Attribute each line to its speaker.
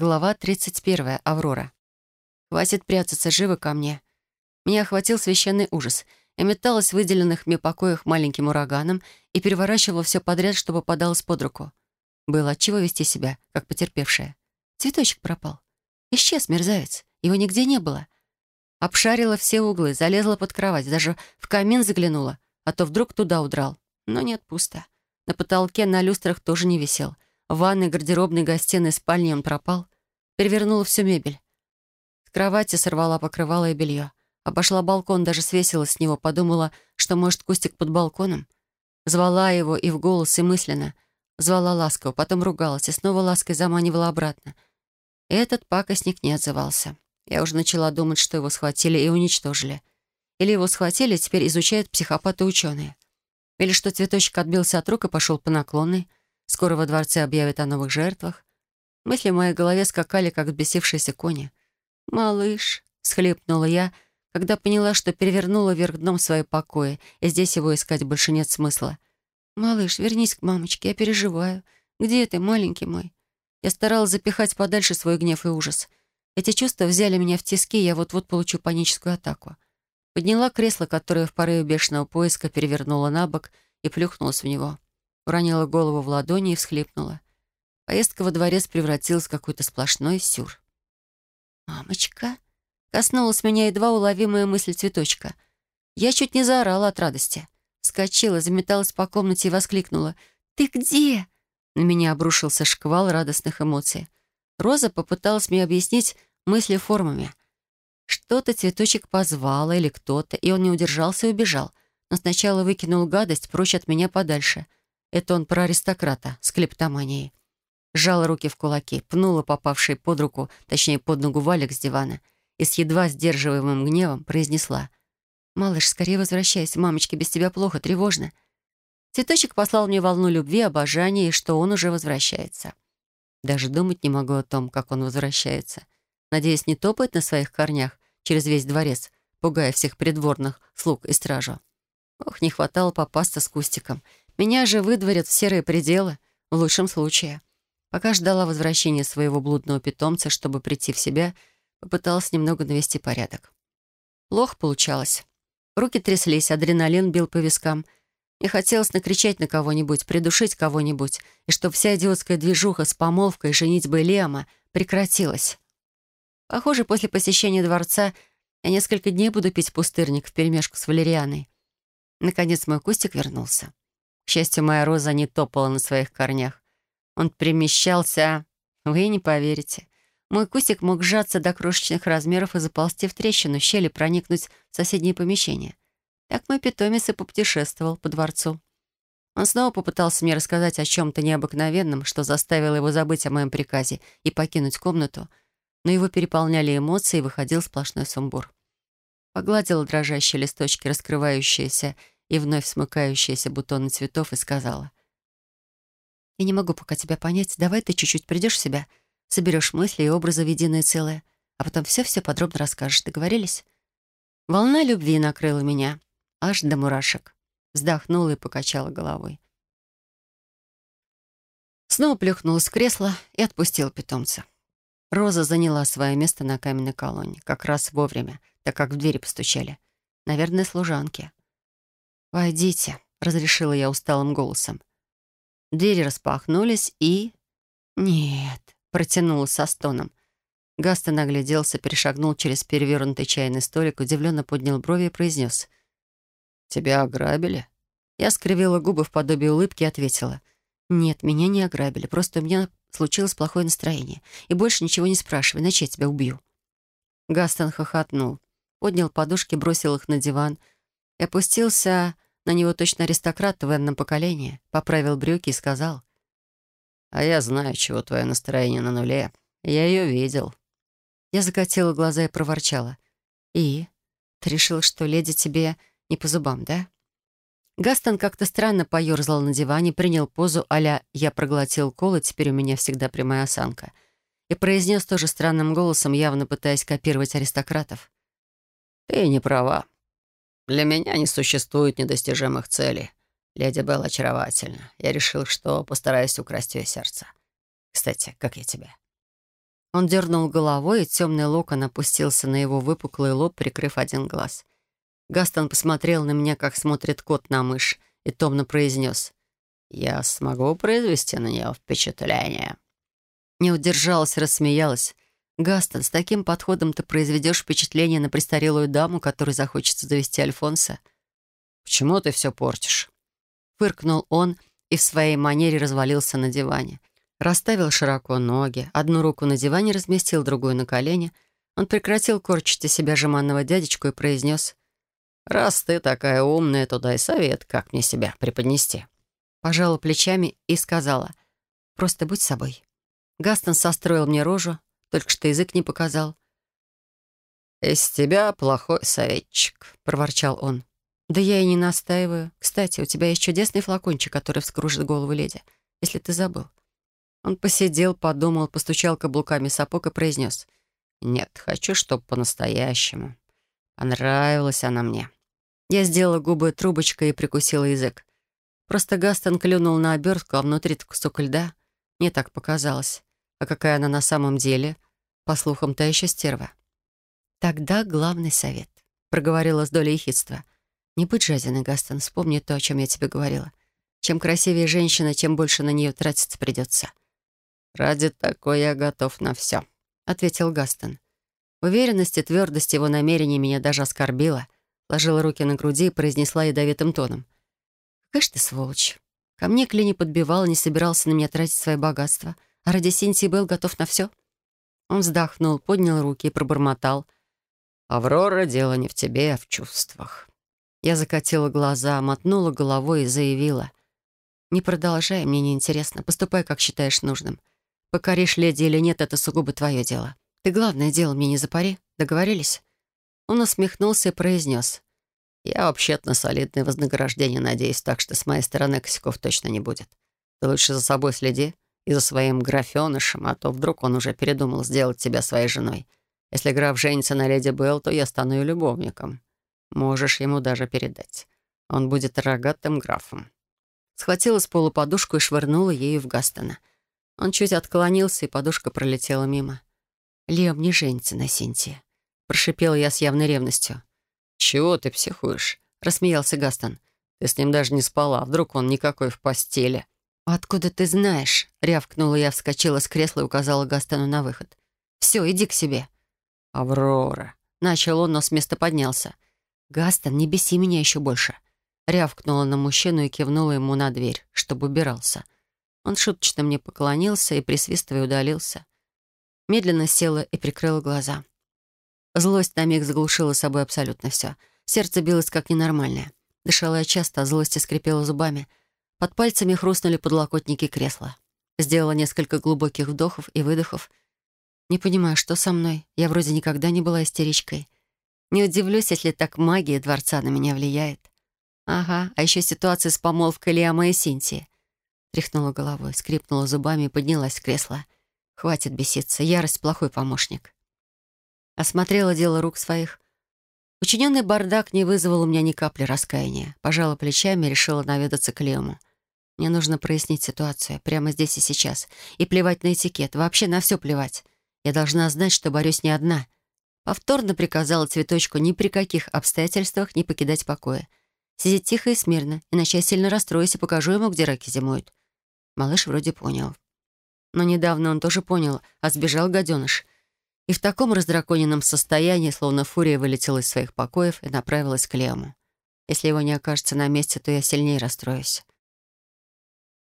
Speaker 1: Глава 31. Аврора. Хватит прятаться, живо ко мне. Меня охватил священный ужас. Я металась в выделенных мне покоях маленьким ураганом и переворачивала все подряд, чтобы подалось под руку. Было отчего вести себя, как потерпевшая. Цветочек пропал. Исчез мерзавец. Его нигде не было. Обшарила все углы, залезла под кровать, даже в камин заглянула, а то вдруг туда удрал. Но нет, пусто. На потолке на люстрах тоже не висел — в ванной, гардеробной, гостиной, спальне он пропал. Перевернула всю мебель. С кровати сорвала покрывало и белье. Обошла балкон, даже свесила с него. Подумала, что, может, кустик под балконом. Звала его и в голос, и мысленно. Звала ласково, потом ругалась и снова лаской заманивала обратно. Этот пакостник не отзывался. Я уже начала думать, что его схватили и уничтожили. Или его схватили, теперь изучают психопаты-ученые. Или что цветочек отбился от рук и пошел по наклонной. Скоро во дворце объявят о новых жертвах. Мысли в моей голове скакали, как взбесившиеся кони. «Малыш», — схлепнула я, когда поняла, что перевернула вверх дном свои покои, и здесь его искать больше нет смысла. «Малыш, вернись к мамочке, я переживаю. Где ты, маленький мой?» Я старалась запихать подальше свой гнев и ужас. Эти чувства взяли меня в тиски, и я вот-вот получу паническую атаку. Подняла кресло, которое в порыве бешеного поиска перевернула на бок и плюхнулась в него уронила голову в ладони и всхлипнула. Поездка во дворец превратилась в какой-то сплошной сюр. «Мамочка!» — коснулась меня едва уловимая мысль цветочка. Я чуть не заорала от радости. Вскочила, заметалась по комнате и воскликнула. «Ты где?» На меня обрушился шквал радостных эмоций. Роза попыталась мне объяснить мысли формами. Что-то цветочек позвала или кто-то, и он не удержался и убежал. Но сначала выкинул гадость прочь от меня подальше — это он про аристократа с клептоманией. Сжала руки в кулаки, пнула попавший под руку, точнее, под ногу валик с дивана и с едва сдерживаемым гневом произнесла. «Малыш, скорее возвращайся. Мамочке без тебя плохо, тревожно». Цветочек послал мне волну любви, обожания, и что он уже возвращается. Даже думать не могу о том, как он возвращается. Надеюсь, не топает на своих корнях через весь дворец, пугая всех придворных, слуг и стражу. Ох, не хватало попасться с кустиком. Меня же выдворят в серые пределы, в лучшем случае. Пока ждала возвращения своего блудного питомца, чтобы прийти в себя, попыталась немного навести порядок. Плохо получалось. Руки тряслись, адреналин бил по вискам. Мне хотелось накричать на кого-нибудь, придушить кого-нибудь, и чтобы вся идиотская движуха с помолвкой женитьбой Лиама прекратилась. Похоже, после посещения дворца я несколько дней буду пить пустырник вперемешку с валерианой. Наконец мой кустик вернулся. К счастью, моя роза не топала на своих корнях. Он перемещался... Вы не поверите. Мой кустик мог сжаться до крошечных размеров и заползти в трещину, щели проникнуть в соседнее помещение. Так мой питомец и попутешествовал по дворцу. Он снова попытался мне рассказать о чем-то необыкновенном, что заставило его забыть о моем приказе и покинуть комнату, но его переполняли эмоции и выходил сплошной сумбур. Погладила дрожащие листочки, раскрывающиеся и вновь смыкающиеся бутоны цветов и сказала. «Я не могу пока тебя понять. Давай ты чуть-чуть придешь в себя, соберешь мысли и образы в единое целое, а потом все-все подробно расскажешь. Договорились?» Волна любви накрыла меня, аж до мурашек. Вздохнула и покачала головой. Снова плюхнулась в кресло и отпустила питомца. Роза заняла свое место на каменной колонне, как раз вовремя, так как в двери постучали. Наверное, служанки. «Войдите», — разрешила я усталым голосом. Двери распахнулись и... «Нет», — протянула со стоном. Гастон огляделся, перешагнул через перевернутый чайный столик, удивленно поднял брови и произнес. «Тебя ограбили?» Я скривила губы в подобие улыбки и ответила. «Нет, меня не ограбили, просто у меня случилось плохое настроение. И больше ничего не спрашивай, иначе я тебя убью». Гастон хохотнул, поднял подушки, бросил их на диван — и опустился на него точно аристократ в энном поколении, поправил брюки и сказал. «А я знаю, чего твое настроение на нуле. Я ее видел». Я закатила глаза и проворчала. «И? Ты решил, что леди тебе не по зубам, да?» Гастон как-то странно поерзал на диване, принял позу а «я проглотил кол, и теперь у меня всегда прямая осанка», и произнес тоже странным голосом, явно пытаясь копировать аристократов. «Ты не права. Для меня не существует недостижимых целей. Леди Белл очаровательна. Я решил, что постараюсь украсть ее сердце. Кстати, как я тебя?» Он дернул головой, и темный локон опустился на его выпуклый лоб, прикрыв один глаз. Гастон посмотрел на меня, как смотрит кот на мышь, и томно произнес. «Я смогу произвести на нее впечатление». Не удержалась, рассмеялась. «Гастон, с таким подходом ты произведешь впечатление на престарелую даму, которой захочется завести Альфонса». «Почему ты все портишь?» Фыркнул он и в своей манере развалился на диване. Расставил широко ноги, одну руку на диване разместил, другую на колени. Он прекратил корчить из себя жеманного дядечку и произнес «Раз ты такая умная, то дай совет, как мне себя преподнести». Пожала плечами и сказала «Просто будь собой». Гастон состроил мне рожу, только что язык не показал. «Из тебя плохой советчик», — проворчал он. «Да я и не настаиваю. Кстати, у тебя есть чудесный флакончик, который вскружит голову леди, если ты забыл». Он посидел, подумал, постучал каблуками сапог и произнес. «Нет, хочу, чтобы по-настоящему. Понравилась она мне». Я сделала губы трубочкой и прикусила язык. Просто Гастон клюнул на обертку, а внутри кусок льда. Мне так показалось. А какая она на самом деле? По слухам, та еще стерва. «Тогда главный совет», — проговорила с долей хитства. «Не будь жадиной, Гастон, вспомни то, о чем я тебе говорила. Чем красивее женщина, тем больше на нее тратиться придется». «Ради такой я готов на все», — ответил Гастон. Уверенность и твердость его намерений меня даже оскорбила. Ложила руки на груди и произнесла ядовитым тоном. «Какая ж ты сволочь. Ко мне Клини подбивал и не собирался на меня тратить свои богатства. Ради Синтии был готов на все. Он вздохнул, поднял руки и пробормотал. «Аврора, дело не в тебе, а в чувствах». Я закатила глаза, мотнула головой и заявила. «Не продолжай, мне неинтересно. Поступай, как считаешь нужным. Покоришь леди или нет, это сугубо твое дело. Ты главное дело мне не запари. Договорились?» Он усмехнулся и произнес. «Я вообще-то на солидное вознаграждение надеюсь, так что с моей стороны косяков точно не будет. Ты лучше за собой следи и за своим графенышем, а то вдруг он уже передумал сделать тебя своей женой. Если граф женится на леди Белл, то я стану ее любовником. Можешь ему даже передать. Он будет рогатым графом». Схватила с полу подушку и швырнула ею в Гастона. Он чуть отклонился, и подушка пролетела мимо. «Лем не женится на Синтии», — прошипела я с явной ревностью. «Чего ты психуешь?» — рассмеялся Гастон. «Ты с ним даже не спала, вдруг он никакой в постели». «Откуда ты знаешь?» — рявкнула я, вскочила с кресла и указала Гастону на выход. «Все, иди к себе». «Аврора!» — начал он, но с места поднялся. «Гастон, не беси меня еще больше!» Рявкнула на мужчину и кивнула ему на дверь, чтобы убирался. Он шуточно мне поклонился и, присвистывая, удалился. Медленно села и прикрыла глаза. Злость на миг заглушила собой абсолютно все. Сердце билось как ненормальное. Дышала я часто, а злость скрипела зубами — под пальцами хрустнули подлокотники кресла. Сделала несколько глубоких вдохов и выдохов. Не понимаю, что со мной. Я вроде никогда не была истеричкой. Не удивлюсь, если так магия дворца на меня влияет. Ага, а еще ситуация с помолвкой Лиама и Синтии. Тряхнула головой, скрипнула зубами и поднялась с кресла. Хватит беситься, ярость — плохой помощник. Осмотрела дело рук своих. Учиненный бардак не вызвал у меня ни капли раскаяния. Пожала плечами и решила наведаться к Лему. Мне нужно прояснить ситуацию прямо здесь и сейчас. И плевать на этикет. Вообще на все плевать. Я должна знать, что борюсь не одна. Повторно приказала цветочку ни при каких обстоятельствах не покидать покоя. Сидеть тихо и смирно, иначе я сильно расстроюсь и покажу ему, где раки зимуют. Малыш вроде понял. Но недавно он тоже понял, а сбежал гаденыш. И в таком раздраконенном состоянии, словно фурия вылетела из своих покоев и направилась к Лему. Если его не окажется на месте, то я сильнее расстроюсь.